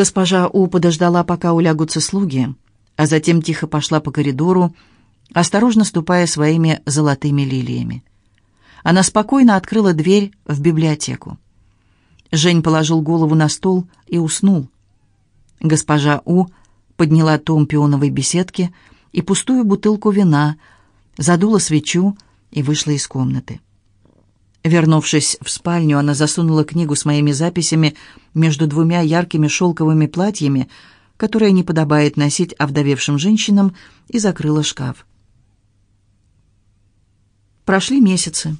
Госпожа У подождала, пока улягутся слуги, а затем тихо пошла по коридору, осторожно ступая своими золотыми лилиями. Она спокойно открыла дверь в библиотеку. Жень положил голову на стол и уснул. Госпожа У подняла том пионовой беседки и пустую бутылку вина, задула свечу и вышла из комнаты. Вернувшись в спальню, она засунула книгу с моими записями между двумя яркими шелковыми платьями, которые не подобает носить овдовевшим женщинам, и закрыла шкаф. Прошли месяцы.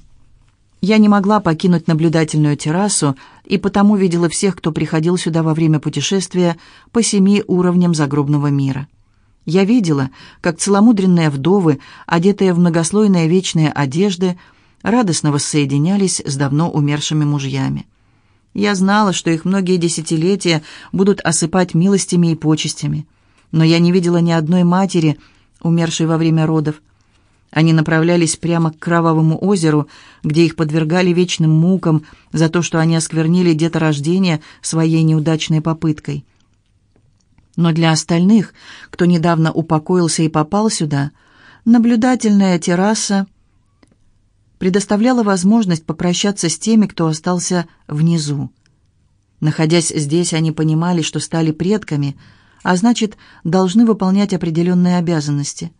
Я не могла покинуть наблюдательную террасу, и потому видела всех, кто приходил сюда во время путешествия по семи уровням загробного мира. Я видела, как целомудренные вдовы, одетые в многослойные вечные одежды, радостно воссоединялись с давно умершими мужьями. Я знала, что их многие десятилетия будут осыпать милостями и почестями, но я не видела ни одной матери, умершей во время родов. Они направлялись прямо к Кровавому озеру, где их подвергали вечным мукам за то, что они осквернили деторождение своей неудачной попыткой. Но для остальных, кто недавно упокоился и попал сюда, наблюдательная терраса предоставляла возможность попрощаться с теми, кто остался внизу. Находясь здесь, они понимали, что стали предками, а значит, должны выполнять определенные обязанности.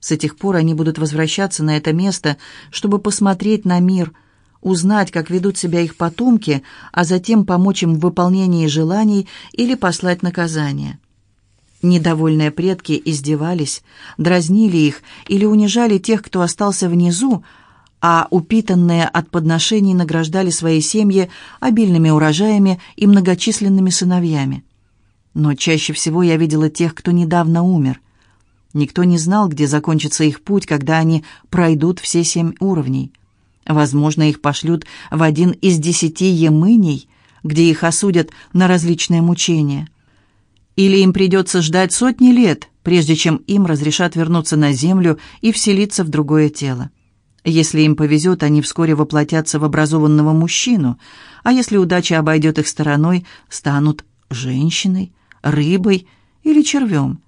С этих пор они будут возвращаться на это место, чтобы посмотреть на мир, узнать, как ведут себя их потомки, а затем помочь им в выполнении желаний или послать наказание. Недовольные предки издевались, дразнили их или унижали тех, кто остался внизу, а упитанные от подношений награждали свои семьи обильными урожаями и многочисленными сыновьями. Но чаще всего я видела тех, кто недавно умер. Никто не знал, где закончится их путь, когда они пройдут все семь уровней. Возможно, их пошлют в один из десяти емыней, где их осудят на различные мучения. Или им придется ждать сотни лет, прежде чем им разрешат вернуться на землю и вселиться в другое тело. Если им повезет, они вскоре воплотятся в образованного мужчину, а если удача обойдет их стороной, станут женщиной, рыбой или червем.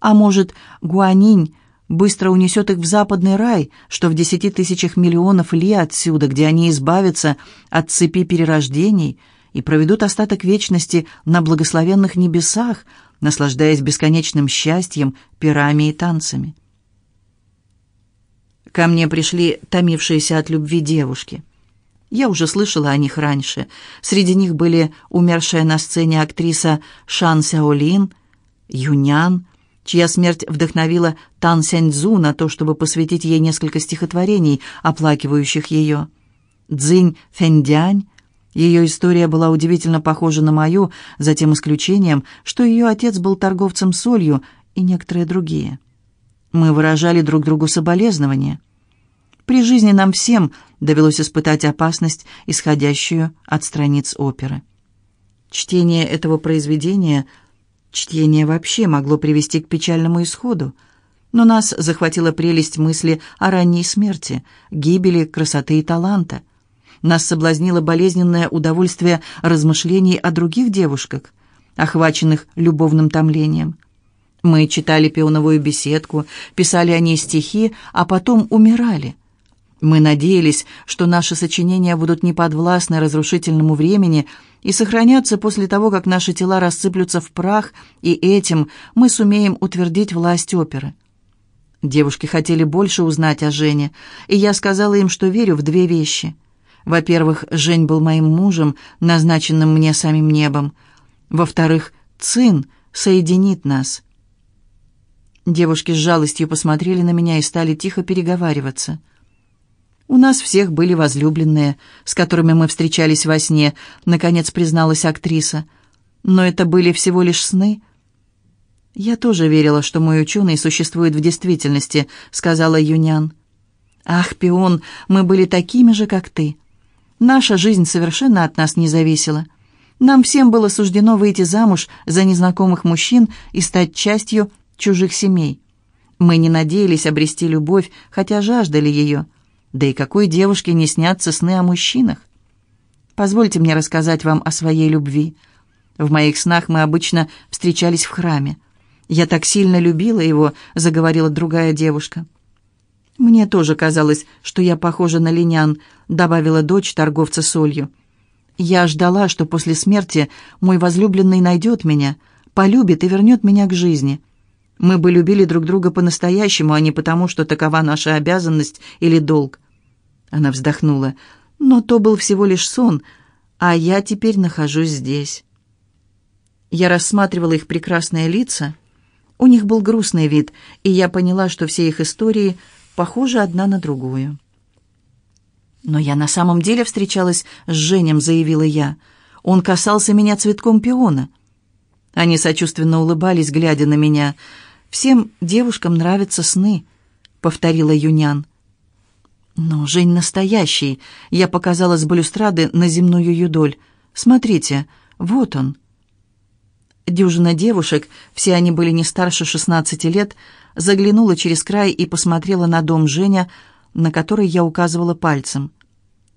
А может, гуанинь быстро унесет их в западный рай, что в десяти тысячах миллионов ли отсюда, где они избавятся от цепи перерождений и проведут остаток вечности на благословенных небесах, наслаждаясь бесконечным счастьем, пирами и танцами. Ко мне пришли томившиеся от любви девушки. Я уже слышала о них раньше. Среди них были умершая на сцене актриса Шан Сяолин, Юнян, чья смерть вдохновила Тан Сяньцзу на то, чтобы посвятить ей несколько стихотворений, оплакивающих ее. Цзинь Фэндянь, ее история была удивительно похожа на мою, за тем исключением, что ее отец был торговцем солью и некоторые другие. Мы выражали друг другу соболезнования. При жизни нам всем довелось испытать опасность, исходящую от страниц оперы. Чтение этого произведения, чтение вообще могло привести к печальному исходу, но нас захватила прелесть мысли о ранней смерти, гибели красоты и таланта. Нас соблазнило болезненное удовольствие размышлений о других девушках, охваченных любовным томлением. Мы читали пионовую беседку, писали о ней стихи, а потом умирали. Мы надеялись, что наши сочинения будут не подвластны разрушительному времени и сохранятся после того, как наши тела рассыплются в прах, и этим мы сумеем утвердить власть оперы. Девушки хотели больше узнать о Жене, и я сказала им, что верю в две вещи. Во-первых, Жень был моим мужем, назначенным мне самим небом. Во-вторых, Цин соединит нас. Девушки с жалостью посмотрели на меня и стали тихо переговариваться. «У нас всех были возлюбленные, с которыми мы встречались во сне», — наконец призналась актриса. «Но это были всего лишь сны». «Я тоже верила, что мой ученый существует в действительности», — сказала Юнян. «Ах, пион, мы были такими же, как ты. Наша жизнь совершенно от нас не зависела. Нам всем было суждено выйти замуж за незнакомых мужчин и стать частью чужих семей. Мы не надеялись обрести любовь, хотя жаждали ее. Да и какой девушке не снятся сны о мужчинах? Позвольте мне рассказать вам о своей любви. В моих снах мы обычно встречались в храме. «Я так сильно любила его», — заговорила другая девушка. «Мне тоже казалось, что я похожа на линян», — добавила дочь торговца солью. «Я ждала, что после смерти мой возлюбленный найдет меня, полюбит и вернет меня к жизни. Мы бы любили друг друга по-настоящему, а не потому, что такова наша обязанность или долг». Она вздохнула. «Но то был всего лишь сон, а я теперь нахожусь здесь». Я рассматривала их прекрасные лица. У них был грустный вид, и я поняла, что все их истории — похожи одна на другую. «Но я на самом деле встречалась с Женем», — заявила я. «Он касался меня цветком пиона». Они сочувственно улыбались, глядя на меня. «Всем девушкам нравятся сны», — повторила Юнян. «Но Жень настоящий», — я показала с балюстрады на земную юдоль. «Смотрите, вот он». Дюжина девушек, все они были не старше шестнадцати лет, — заглянула через край и посмотрела на дом Женя, на который я указывала пальцем.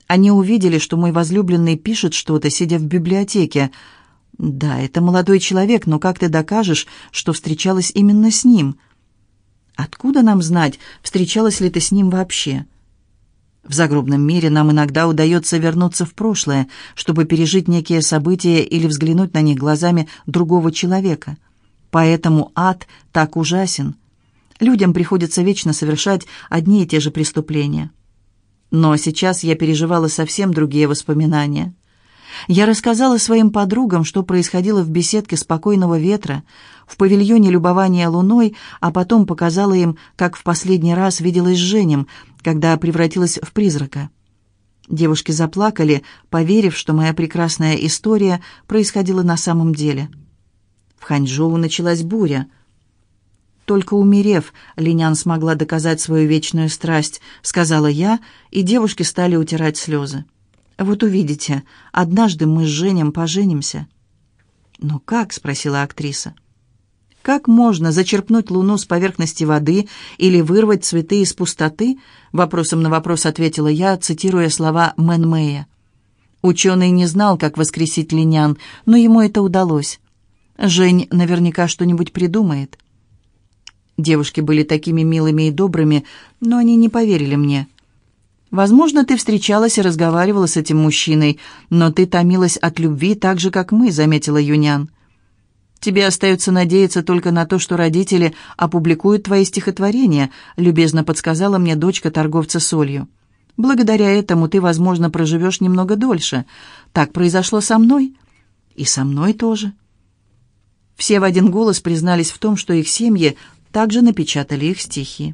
Они увидели, что мой возлюбленный пишет что-то, сидя в библиотеке. «Да, это молодой человек, но как ты докажешь, что встречалась именно с ним?» «Откуда нам знать, встречалась ли ты с ним вообще?» В загробном мире нам иногда удается вернуться в прошлое, чтобы пережить некие события или взглянуть на них глазами другого человека. Поэтому ад так ужасен. Людям приходится вечно совершать одни и те же преступления. Но сейчас я переживала совсем другие воспоминания. Я рассказала своим подругам, что происходило в беседке спокойного ветра, в павильоне любования луной, а потом показала им, как в последний раз виделась с Женем, когда превратилась в призрака. Девушки заплакали, поверив, что моя прекрасная история происходила на самом деле. В Ханчжоу началась буря — только умерев, Линян смогла доказать свою вечную страсть, сказала я, и девушки стали утирать слезы. Вот увидите, однажды мы с Женем поженимся. «Но как?» — спросила актриса. «Как можно зачерпнуть луну с поверхности воды или вырвать цветы из пустоты?» Вопросом на вопрос ответила я, цитируя слова Мэн Мэя. Ученый не знал, как воскресить линян, но ему это удалось. Жень наверняка что-нибудь придумает. Девушки были такими милыми и добрыми, но они не поверили мне. «Возможно, ты встречалась и разговаривала с этим мужчиной, но ты томилась от любви так же, как мы», — заметила Юнян. «Тебе остается надеяться только на то, что родители опубликуют твои стихотворения», — любезно подсказала мне дочка торговца солью. «Благодаря этому ты, возможно, проживешь немного дольше. Так произошло со мной. И со мной тоже». Все в один голос признались в том, что их семьи также напечатали их стихи.